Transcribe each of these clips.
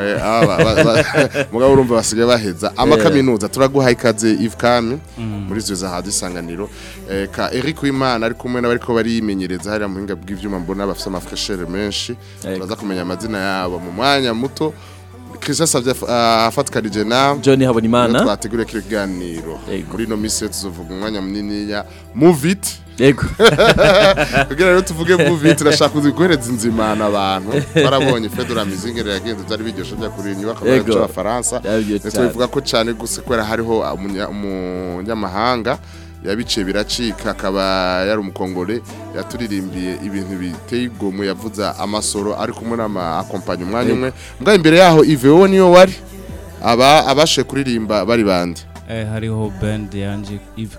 Eh, ah, mugabo urumva basigaye baheza eh. amakaminuza turaguha ikaze ivukami muri izo zahaza isanganiro eh, ka Eric wimana ari kumwe n'abari ko bariyimenyereza hari mu buhinga bw'ibyuma mbona bafite amafreshere menshi turaza kumenya amazina yabo mu mwanya muto Christian Savye ah, afatikanije na John Habonimana twategura kiganiro muri no minsi tuzovuga umwanya munini ya Move yego kugira rero tuvuge muvi turashaka guhereza inzimana abantu barabonye fedora mizingere yagenze byari biryoshe bya kuri iyi nyubako y'abafaransa ndetse bivuga ko cyane gusa kubera hariho umunyamahanga yabice biracika akaba yari umukongore yaturirimbiye ibintu biteye igomwe yavuze amasoro ari kumwe n'amakompanya umwanya umwe mbwa imbere yaho ivewo niyo wari aba abashe kuririmba bari bande Eh, hariho band yanjye Yves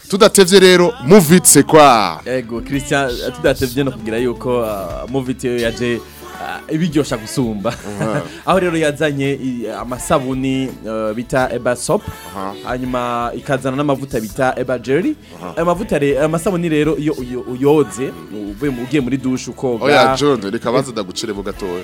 Tudatevye rero c'est quoi? Ego, Christian tudatevye no kugira yoko a ibiryoshya ah, gusumba uh-huh. aho rero yazanye amasabuni uh, bita eba sopu uh-huh. hanyuma ikazana n'amavuta bita eba jeri uh-huh. ayo mavuta amasabuni rero iyo uyoze ugiye muri dushe ukoga oya jone reka banza ndagucire mu gatoya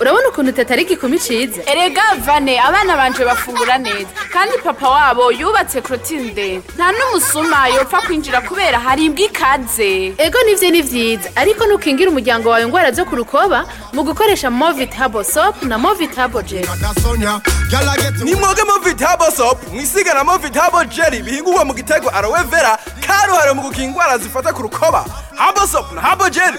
urabona ukuntu tatari gikumi ciza erega vane abana banje bafungura neza kandi papa wabo yubatse clotine nta n'umusuma yopfa kwinjira kubera imbwa ikaze ego nibyo ni byiza ariko ntukingira umuryango wawe indwara zo ku rukoba mu gukoresha moviti habo sopu na moviti habo jeri ni mwoge moviti habo sopu mwisigana moviti habo jeri bihingurwa mu gitego arowe vera karuhariwe mu gukinga indwara zifata ku rukoba habosopu na habogeri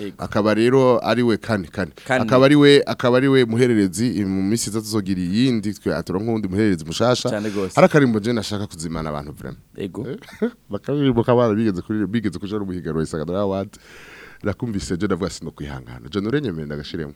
eh. akaba rero ari we kane kane akaba ari we akaba ari we muhererezi mu minsi itatu zogira iyindi twe atura nk'undi muhererezi mushasha harakarimbo je nashaka kuzimana abantu vraiment yego bakaririmbo kabara bigeze kuri bigeze kuja no muhiganwa isaganura award rakumvise jo ndavuga sino kwihangana jo nure nyemere ndagashiremo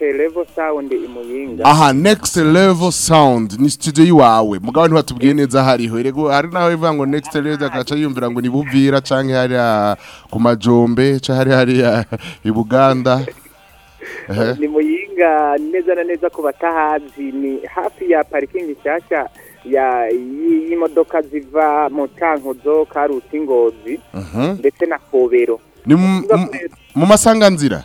level sound imuyinga aha next level sound ni studio yiwawe mugabo ntibatubwiye neza hariho erego hari nawe ivuga ngo next level akaca yumvira ngo ni buvira canke hari ku majombe canke hari hari i Buganda ni muyinga neza na neza ku batahazi ni hafi ya parking nshyashya y'imodoka ziva mu cankuzo karusi ngozi mhm. ndetse na kobero ni mu masanganzira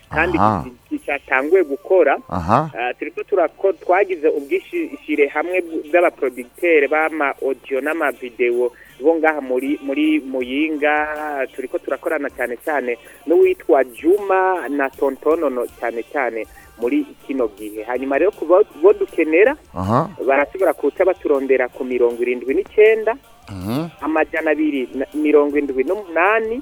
kandi cyatanguye gukora ah, turi ko twagize ubwishyire hamwe bw'abaproducteri b'ama odiyo videwo bo ngaha muri muri muyinga turi ko turakorana cyane cyane n'uwitwa juma na tontonono cyane cyane muri kino gihe hanyuma rero ku bo dukenera barashobora kuca baturondera ku mirongo irindwi n'icyenda amajyana abiri mirongo irindwi n'umunani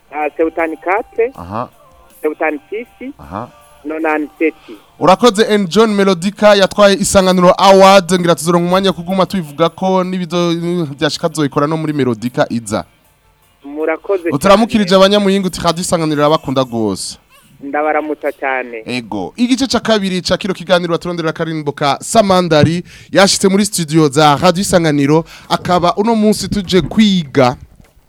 sewutani katire sewutani urakoze and john melodica yatwaye isanganiro award ngira tuzora mu mwanya kuguma tubivuga ko n'ibido byashika zoyikora no muri melodica iza murakoze utaramukirije abanyamuyinga uti kandi rwose ndabaramutsa cyane ego igice cya kabiri cya kiro kiganiro turondera karindwi ka samandari yashyitse muri studio za radiyo isanganiro akaba uno munsi tuje kwiga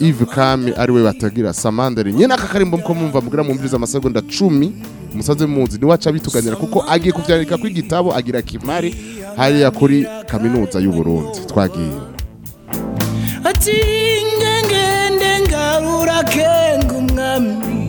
Yves Kami ariwe batagira Samandere nyene aka karimbo ko mumva mugira mumviriza amasegonda 10 musaze muzi ni waca kuko agiye kuvyandika kuri gitabo agira kimari hari ya kuri kaminuza y'u Burundi twagiye ati ngengende ngarura kenga umwami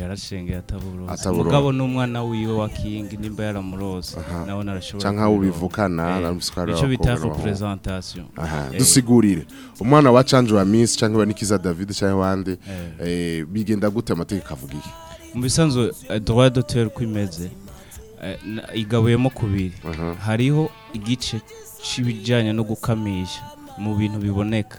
yarashengeye ataburonka umugabo n'umwana wiwe wa kingi nimba yaramurose nawe narashobora cyangwa ubivukana eh, icyo bita for eh, dusigurire umwana wa canshi wa minsi cyangwa nikiza david cyangwa abandi bigenda gute amategeko avuga iki mu bisanzwe dore eh, doteri uko imeze eh, igabuyemo kubiri uh-huh. hariho igice cy'ibijyanye no gukamisha mu bintu biboneka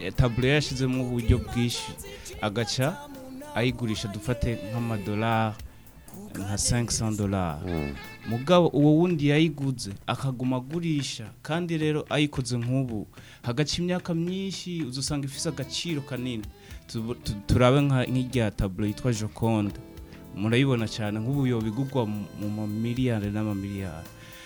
eh, taburo yashyizemo uburyo bwinshi agaca ayigurisha dufate nk'amadolari nka sankisoni dolari hmm. mugabo uwo wundi yayiguze akaguma agurisha kandi rero ayikoze nk'ubu hagaca imyaka myinshi uzasanga ifite agaciro kanini turabe nk'irya taburo yitwa jokonda murayibona cyane nk'ubu yobigurwa mu mamiliyari n'amamiliyari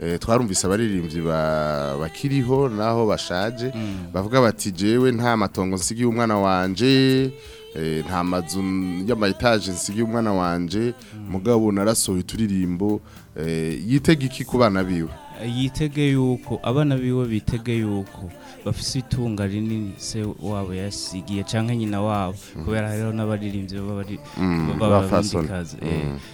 Eh, twarumvise abaririmbyi bakiriho naho bashaje mm. bavuga bati jewe nta matongo nsigiye umwana wanje eh, nta mazu y'amayitaje nsigiye umwana wanje mm. mugabo narasohoye turirimbo eh, yitege iki kubana biwe yitege yuko abana biwe bitege yuko bafise itunga rinini se wabo yasigiye cyangwa nyina wabo mm. kubera rero n'abaririmbyi b'abafasoni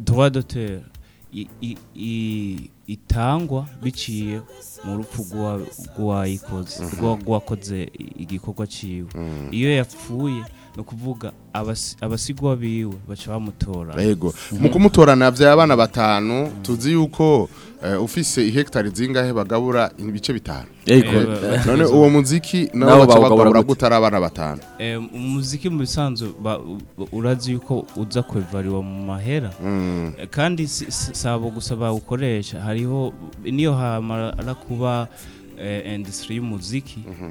droit d'auteur itangwa biciye mu rupfu rw'uwayikoze mhm. rw'uwakoze igikorwa cyiwe mm. iyo yapfuye ni ukuvuga abasigwa biwe baca bamutora yego mu kumutora nabyo abana batanu tuzi yuko eh, ufise ihegitari zingahe bagabura ibice bitanu eh, none uwo muziki nawe baca bagabura gutari abana batanu umuziki mu bisanzwe urazi yuko uza kwevariwa mu mahera hmm. eh, kandi si abo gusa bawukoresha hariho niyo hamara kuba indisitiri y'umuziki mhm.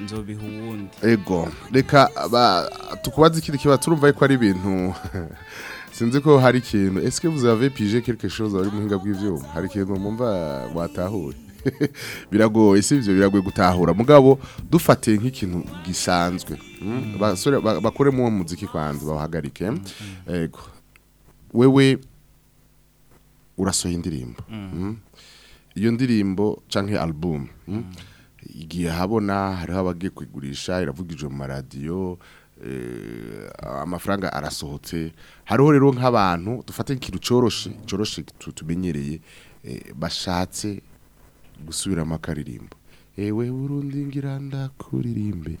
nzobiha ubundi ego reka tukubaze ikindi kiba turumva ko ari ibintu sinzi ko hari ikintu esike vuza vepije quelque chose ari muhinga bw'ivyuma hari ikintu mumva watahure biragoye si ibyo biragoye gutahura mugabo dufate nk'ikintu gisanzwe hmm? mm. bakoremo uwo muziki kwanza bawuhagarike mm. eh, wewe urasohoye indirimbo mm. hmm? iyo ndirimbo cyangwa alubumu hmm? igihe habona hariho abagiye kuyigurisha iravugijwe mu maradiyo eh, amafaranga arasohotse hariho rero nk'abantu dufate ikintu cyoroshe cyoroshe tumenyereye eh, bashatse gusubiramo akaririmbo ewe burundi ngira ndakuririmbe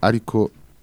ariko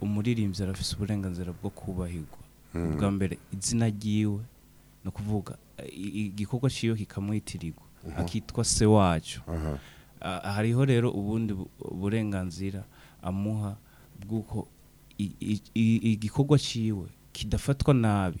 umuririmbyi arafise uburenganzira bwo kubahirwa ubwa mbere izina ryiwe ni ukuvuga igikorwa cyiwe kikamwitirirwa akitwa se wacyo uh, hariho rero ubundi burenganzira amuha bw'uko igikorwa cyiwe kidafatwa nabi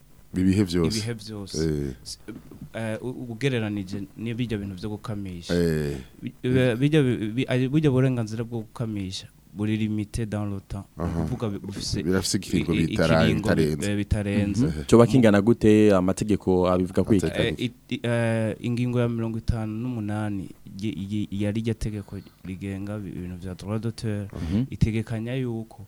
ibihe byose Eh, ugereranije n'ibyo bintu byo gukamisha eh. bijya burenganzira bwo gukamisha buri limite dans le temps kuvuga bifise birafise ikiringo bitarenze bitarenze eh, mhm. cyo bakingana gute amategeko abivuga kwika ingingo ya mirongo itanu numunani yari rya tegeko rigenga ibintu vya droit d'auteur mhm. itegekanya yuko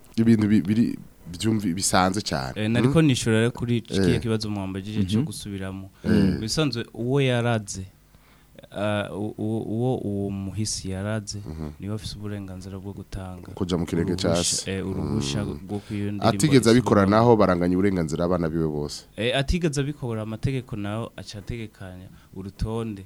ibintu biri byumvi bisanzwe cyane eh, ariko mhm. nishura kuri kikiye eh. kibazo mwambagije cyo mhm. gusubiramo eh. bisanzwe uwo yaradze Eh, uwo uwo muhisi yaradze mhm. niwe afite uburenganzira bwo gutanga kujya mu kirenge cyasi uruhushya eh, mm. rwo kwiyongera atigeze abikora naho baranganya uburenganzira abana biwe bose eh, atigeze abikora amategeko nawe acategekanya urutonde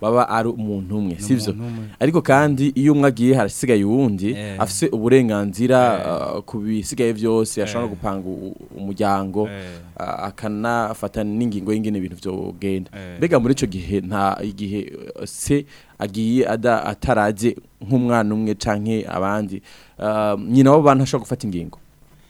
baba ari umuntu umwe sivyo ariko kandi iyo umwe agiye harasigaye uwundi eh. afise uburenganzira ah, ku bisigaye byose ashobora gupanga umuryango akanafata n'ingingo y'ingene ibintu byogenda eh. mbega muri icyo gihe nta igihe eh, se agiye ataraje nk'umwana umwe cyangwa abandi um, nyina w'abo bantu ashobora gufata ingingo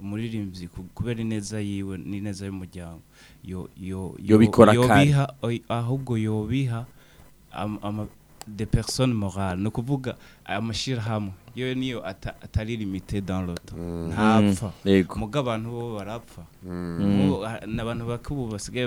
umuririmbyi kubera ineza yiwe n'ineza y'umuryango yobikora kandi ahubwo yobiha de personnes morale ni ukuvuga amashyirahamwe yewe niyo atari limite dans le mm. ntapfa mm. muga abantu bo barapfa mm. n'abantu bakubu basigaye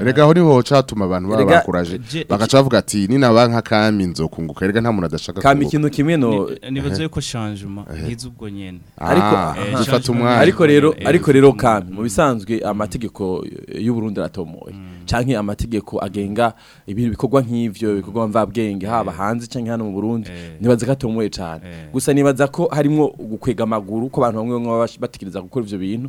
rega aho niho cyatuma abantu babakuraje bagaca bavuga ati ni naba nka kami nzokunguka rega nta muntu adashaka kami ikintu kimwe no nibaze yuko shanjuma nkiza ubwo nyene ah, ariko eh, gifata umwanya ariko rero eh, ariko rero kami mu bisanzwe amategeko y'u Burundi aratomoye hmm. canke amategeko agenga ibintu bikorwa nk'ivyo bikorwa mvabwenge haba eh. hanze canke hano mu Burundi nibaze katomoye cyane gusa nibaza ko harimo gukwega amaguru ko abantu bamwe bamwe batikiriza gukora ivyo bintu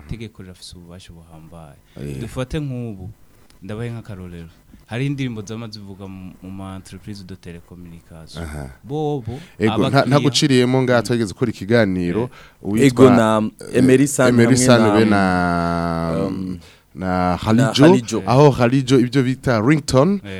itegeko rirafise ububasha buhambaye dufate nk'ubu ndabaye nk'akarorero hari indirimbo zama zivuga mu ma entreprise de telecommunication bobo ego nta guciriyemo ngaha twageze gukora ikiganiro eh. ego na Emery hamwe na na Halijo, na Halijo. aho Halijo ibyo bita Rington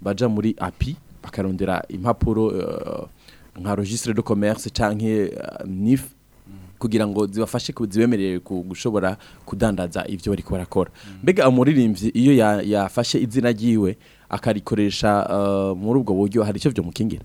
baja muri api bakarondera impapuro uh, nka registre de commerce canke uh, NIF kugira ngo zibafashe zibemerere gushobora kudandaza ibyo bari barakora mm. mbega umuririmbyi iyo yafashe izina ry'iwe akarikoresha uh, muri ubwo buryo hari icyo byamukingira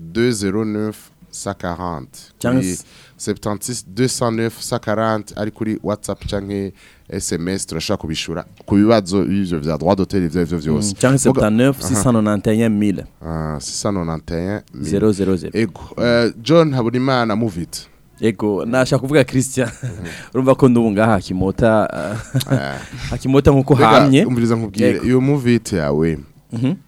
209 140 kuri 76 209 140 ari kuri WhatsApp canke SMS turashaka kubishura ku bibazo bivyo vya droit d'auteur ivyo vyose canke 79 691 1000 691 000 ego John Habonimana move Ego nasha kuvuga Christian urumva ko ndubunga hakimota hakimota nkuko hamye umviriza nkubwire iyo yawe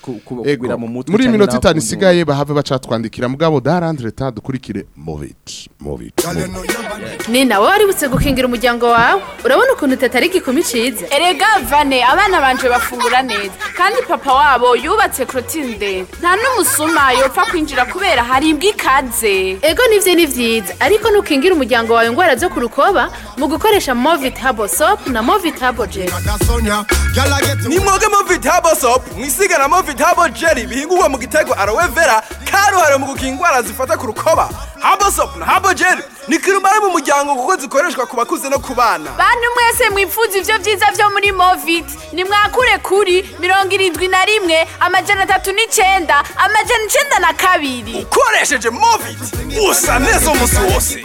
kugwira mu mutwe muri minota itanu isigaye bahave bacatwandikira mugabo darandre ta dukurikire movit movit ni nawe waributse gukingira umuryango wawe urabona ukuntu tatari gikumi ciza erega vane abana banje bafungura neza kandi papa wabo yubatse korotini nta n'umusuma yopfa kwinjira kubera hari imbwa ikaze ego nibyo ni byiza ariko ntukingira umuryango wawe indwara zo ku rukoba mu gukoresha moviti habo sopu na moviti habo jeri ni mwoge habo sopu mwisiga na habo jeri bihingurwa mu gitego arowe vera karuhariwe mu gukinga indwara zifata ku rukoba habo sopu na habo jeri ni kirumara mu muryango kuko zikoreshwa ku bakuze no ku bana bantu mwese mwipfuza ibyo byiza byo muri movit nimwakure kuri mirongo irindwi na rimwe amajana atatu n'icyenda amajana icyenda na kabiri ukoresheje movit usa neza umunsi wose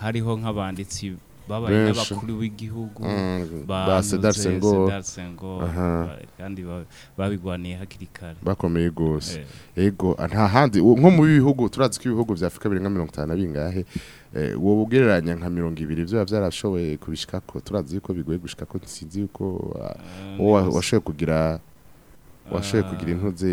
hariho nk'abanditsi babaye n'abakuru b'igihugu mm, ba sedarse ngo kandi babigwaniye hakiri kare bakomeye rwose eh. ego nta handi nko mu bihugu turazi ko ibihugu bya afurika birenga mirongo itanu bingahe eh, wowe ugereranya nka mirongo ibiri byaba byarashoboye kubishika ko turazi yuko bigoye gushika ko sinzi yuko ah, ah, washoboye kugira washoboye kugira ah. intuze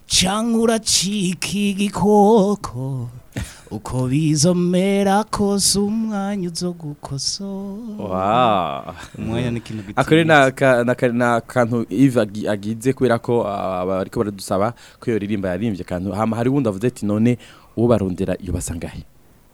cyangwa uracika igikoko uko mera kose umwanya uzo gukoso umwanya ni ikintu gitinyitse ni akantu ivi agize kubera ko ariko baradusaba ko iyo ririmba yarimbye kantu hama hari wundi avuze ati none uwo barondera iyo basangahe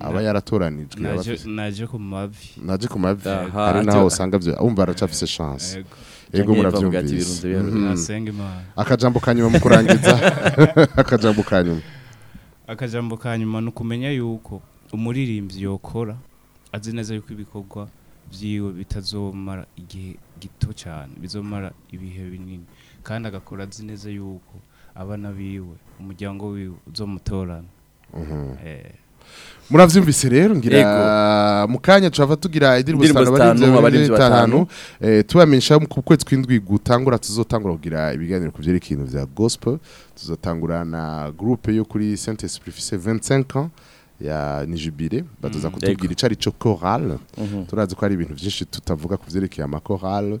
aba yaratoranijwe naje ku mavi naje ku mavi hari naho usanga byo umva aracafise chance yego murabyumvise mhm. akajambo kanyuma mu kurangiza akajambo kanyuma akajambo kanyuma ni ukumenya yuko umuririmbyi yokora azi neza yuko ibikorwa byiwe bitazomara igihe gito cyane bizomara ibihe binini kandi agakora azi neza yuko abana biwe umuryango wiwe uzomutorana mhm. eh. murabyumvise rero ngira mu kanya turava tugira indirimbo zitanu abarinzi batanu eh, tubamenyesha ku kwezi kw'indwi gutangura tuzotangura kugira ibiganiro ku byerekeye ibintu bya gospel tuzotangura na groupe yo kuri saint esprit fise 25 ans ya nijibire batuza mm-hmm. kutubwira icyo ari cyo chorale mm-hmm. turazi ko ari ibintu byinshi tutavuga ku byerekeye amakorale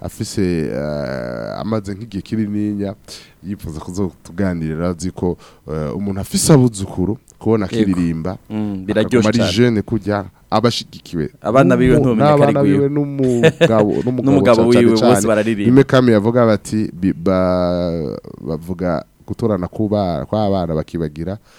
afise amaze nk'igihe kininiya yifuza kuzotuganirira azi ko umuntu afise abuzukuru kubona akiririmba mm, biraryoshe ari jene kujya abashigikiwe abana biwe ntumenye ko n'umugabo wiwe bose bararirimba imekami yavuga bati bavuga gutorana kuba kw'abana bakibagira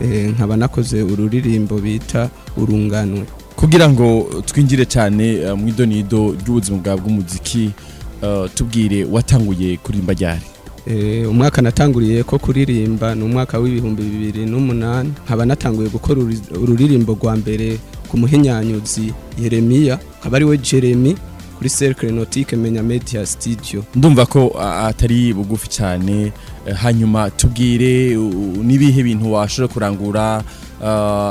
eh, nkaba nakoze ururirimbo bita urunganwe kugira ngo twinjire cyane eh, mu idonido ry'ubuzima bw'umuziki eh, tubwire watanguye kuririmba ryari umwaka natanguriye ko kuririmba ni umwaka w'ibihumbi bibiri n'umunani nkaba natanguye gukora ururirimbo rwa mbere ku muhinyanyuzi yeremiya akaba ariwe jeremy kuri cercle menya media studio ndumva ko atari bugufi cyane eh, hanyuma tubwire nibihe bintu washobora kurangura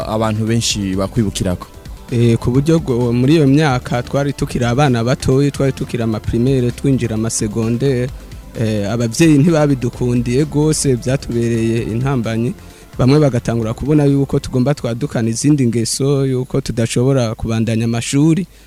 abantu benshi bakwibukirako eh, ku buryo muri iyo myaka twari tukira abana batoya twari tukira amaprimere twinjira amasegonde eh, ababyeyi ntibabidukundiye rwose byatubereye intambanyi bamwe bagatangura kubona yuko tugomba twadukana izindi ngeso yuko tudashobora kubandanya amashuri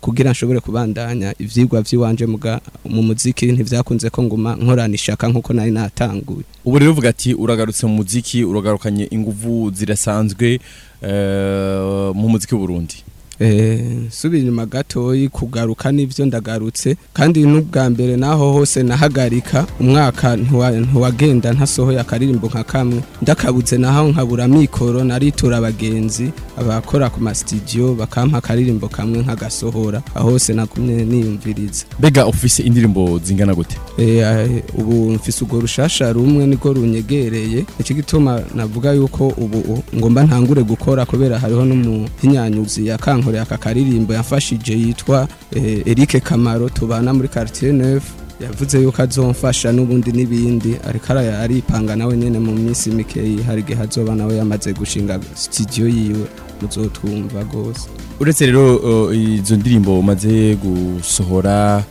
kugira nshobore kubandanya ivyigwa vy'iwanje mu muziki ntibyakunze ko nguma nkorana ishaka nkuko nari natanguye ubu rero uvuga ati uragarutse mu muziki uragarukanye inguvu zirasanzwe eh, mu muziki w'u Burundi Eh, subira inyuma gatoyi kugaruka n'ibyo ndagarutse kandi n'ubwa mbere naho hose nahagarika umwaka ntiwagenda ntasohoye akaririmbo nka kamwe ndakabuze naho nkabura mikoro naritura abagenzi abakora ku masitidiyo bakampa akaririmbo kamwe nkagasohora aho hose nakumye niyumviriza mbega ufise indirimbo zingana gute eh, eh, ubu mfise urwo rushasha rumwe niko runyegereye nicyo gituma navuga yuko ubu ngomba ntangure gukora kubera hariho n'umuhinyanyuzi yakanka yansohoreye aka karirimbo yamfashije yitwa eh, Eric Kamaro tubana muri quartier Neuf yavuze yuko azomfasha n'ubundi n'ibindi ariko aripanga nawe nyine mu minsi mike hari igihe azoba nawe yamaze gushinga studio yiwe muzotwumva rwose uretse rero izo ndirimbo umaze gusohora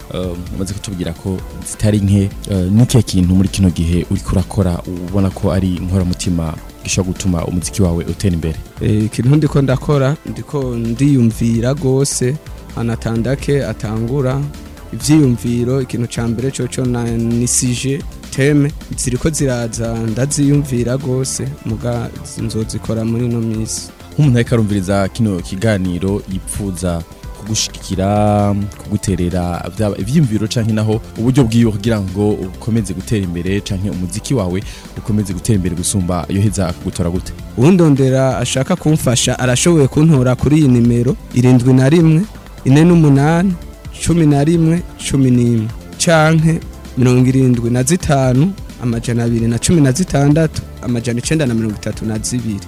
umaze kutubwira ko zitari nke n'ikihe kintu muri kino gihe uri kurakora ubona ko ari inkoramutima gishobora gutuma umuziki wawe utera imbere eh, ikintu ndiko ndakora ndiko ndiyumvira rwose anatandake atangura ibyiyumviro ikintu cya mbere cyo nisije teme ziri ko ziraza ndaziyumvira rwose muga nzozikora muri ino minsi nk'umuntu ariko arumviriza kino kiganiro yipfuza kugushikira kuguterera byaba ibyiyumviro canke naho uburyo bwiyo kugira ngo ukomeze gutera imbere canke umuziki wawe ukomeze gutera imbere gusumba iyo heza kugutora gute uwundondera ashaka kumfasha arashoboye kuntora kuri iyi nimero irindwi na rimwe ine n'umunani cumi na rimwe cumi n'imwe canke mirongo irindwi na zitanu amajana abiri na cumi na zitandatu amajana icyenda na mirongo itatu na zibiri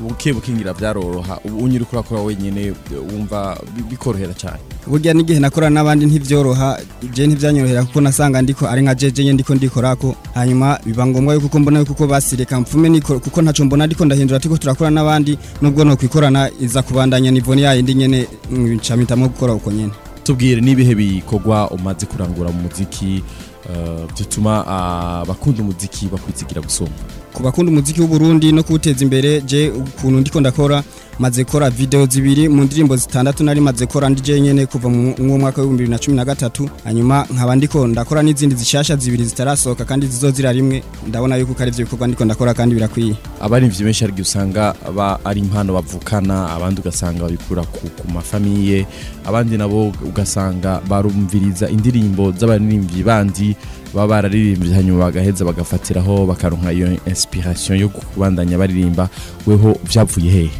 buke bukingira byaroroha ubu unyura urakora wenyine uh, wumva bikorohera cyane burya n'igihe nakorana n'abandi ntibyoroha ibyo ntibyanyorohera kuko nasanga ndiko ari nka jeje nyine ndiko ndikora ko hanyuma biba ngombwa yuko mbona yuko basireka mfume kuko ntacyo mbona ariko ndahindura ariko turakora n'abandi nubwo no kwikorana iza kubandanya nivone yayo indi nyene mm, ncamitamo gukora uko nyine. tubwire nibihe bikogwa umaze kurangura mu muziki Eh, bituma abakunda ah, umuziki bakwitsigira gusumba ku bakunda umuziki w'u Burundi no kuwuteza imbere je ukuntu ndiko ndakora maze gukora video zibiri mu ndirimbo zitandatu nari maze gukora ndije nyene kuva mu mwaka na cumi na gatatu hanyuma nkaba ndiko ndakora n'izindi zishyashya zibiri zitarasohoka kandi zira rimwe ndabona yuko kare byo bikorwa ndiko ndakora kandi birakwiye abarivyi benshi ari usanga aba ari impano bavukana abandi ugasanga babikura ku, mafamiye abandi nabo ugasanga barumviriza indirimbo z'abaririmbyi bandi baba bararirimbye hanyuma bagaheza bagafatiraho bakaronka iyo inspiration yo kubandanya baririmba weho vyavuye hehe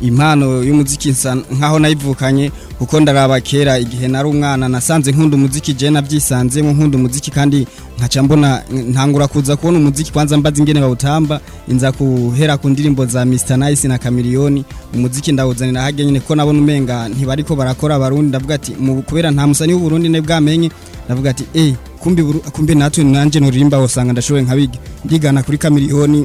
impano y'umuziki nkaho nayivukanye kuko ndaraba kera igihe nari umwana nasanze nkunda umuziki je navyisanzemo nkunda umuziki kandi nkaca mbona ntangura kuza kubona umuziki kwanza mbaza ingene bawutamba inza kuhera ku ndirimbo za Mr Nice na Chameleone umuziki ndawuzanira hage nyene ko nabona umenga ntibariko barakora abarundi ndavuga ati mu kubera nta musani w'uburundi ne bwamenye ndavuga ati eh kumbi kumbi natwe nanje nuririmba usanga ndashoboye nkabige ndigana kuri Chameleone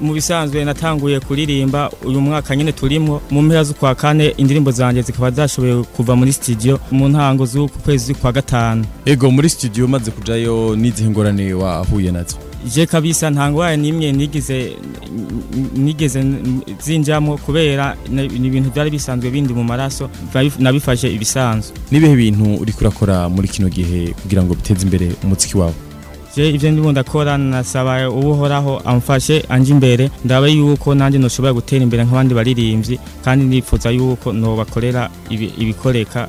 mu bisanzwe natanguye kuririmba uyu mwaka nyine turimo mu mpera z'ukwa kane indirimbo zanjye zikaba zashoboye kuva muri studio mu ntango z'uku kwezi kwa gatanu ego muri studio umaze kujyayo n'izihe ngorane wahuye nazo je kabisa ntango wayo nimwe nigeze nigeze zinjamo kubera ni ibintu byari bisanzwe bindi mu maraso nabifashe ibisanzwe nibihe bintu uri kurakora muri kino gihe kugira ngo biteze imbere umuziki wawe je ibyo ndimo ndakora nasaba ubuhoraho amfashe anje imbere ndaba yuko nanjye noshobora gutera imbere nk'abandi baririmbyi kandi nifuza yuko nobakorera ibikoreka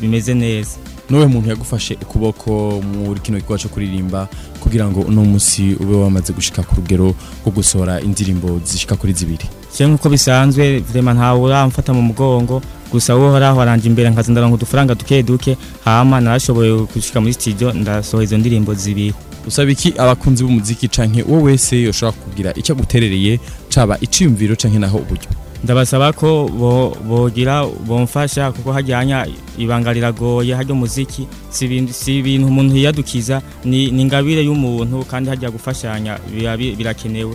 bimeze neza n'uwe muntu yagufashe ukuboko muri kino gikorwa cyo kuririmba kugira ngo uno munsi ube wamaze gushika ku rugero rwo gusohora indirimbo zishika kuri zibiri cyane nk'uko bisanzwe vrema ntawe amfata mu mugongo gusa wowe horaho aranje imbere nkaza ndaronka udufaranga duke duke hama narashoboye gushika muri studio ndasohora izo ndirimbo zibiri usaba iki abakunzi b'umuziki canke wowe wese yoshobora kugira icyo guterereye caba iciyumviro canke naho uburyo ndabasaba ko bogira bomfasha kuko hajyanya ibanga riragoye hajya umuziki si ibintu umuntu yiyadukiza ni ingabire y'umuntu kandi hajya gufashanya birakenewe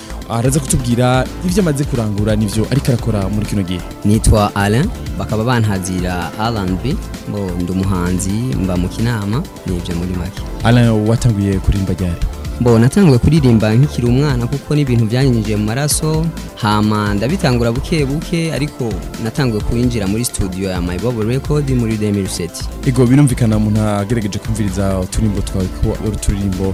araza kutubwira ibyo amaze kurangura n'ibyo ariko arakora muri kino gihe nitwa Alain bakaba banhazira R&B ngo umuhanzi mba mu kinama nibyo muri make Alain watanguye kurimba ryari mbona kuririmba nk'ikiri umwana kuko n'ibintu byanyinjiye mu maraso hama ndabitangura buke buke ariko natanguye kwinjira muri studio ya My Bubble Record muri 2007 Ego birumvikana umuntu agerageje kumviriza uturimbo twawe ko uruturirimbo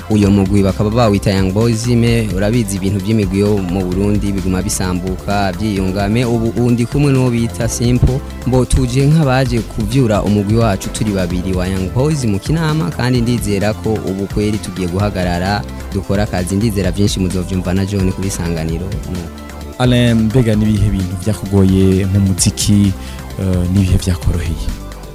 uyo mugwi bakaba bawita Yang Boyzime me urabizi ibintu by'imigwi yo mu Burundi biguma bisambuka byiyungame ubu undi kumwe no bita Simple mbo tuje nk'abaje kuvyura umugwi wacu turi babiri wa Yang Boys mu kinama kandi ndizera ko ubu kweri tugiye guhagarara dukora akazi ndizera byinshi muzovyumva na John kuri sanganiro Alain mbega nibihe bintu byakugoye mu muziki uh, nibihe byakoroheye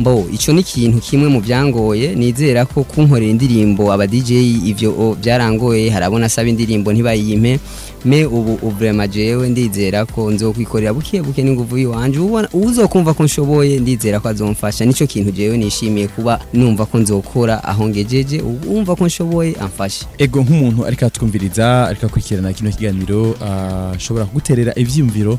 mbo icyo ni ikintu kimwe mu byangoye nizera ko kunkorera indirimbo aba DJ ivyo byarangoye harabona asaba indirimbo ntibayimpe me ubu uburema jewe ndizera ko nzokwikorera buke buke n'inguvu yiwanje kumva ko nshoboye ndizera ko azomfasha nico kintu jewe nishimiye kuba numva ko nzokora aho ngejeje umva ko nshoboye amfashe ego nk'umuntu ariko atwumviriza ariko akurikirana kino kiganiro ah, ashobora uh, kuguterera ivyumviro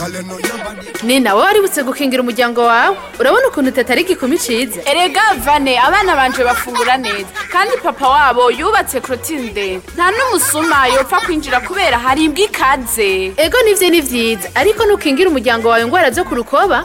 no ni nawe waributse gukingira umuryango wawe urabona ukuntu teta ari igikumi erega vane abana banje bafungura neza kandi papa wabo yubatse korotire nta n'umusuma yopfa kwinjira kubera hari imbwa ikaze ego nibyo ni byiza ariko ntukingira umuryango wawe indwara zo ku rukoba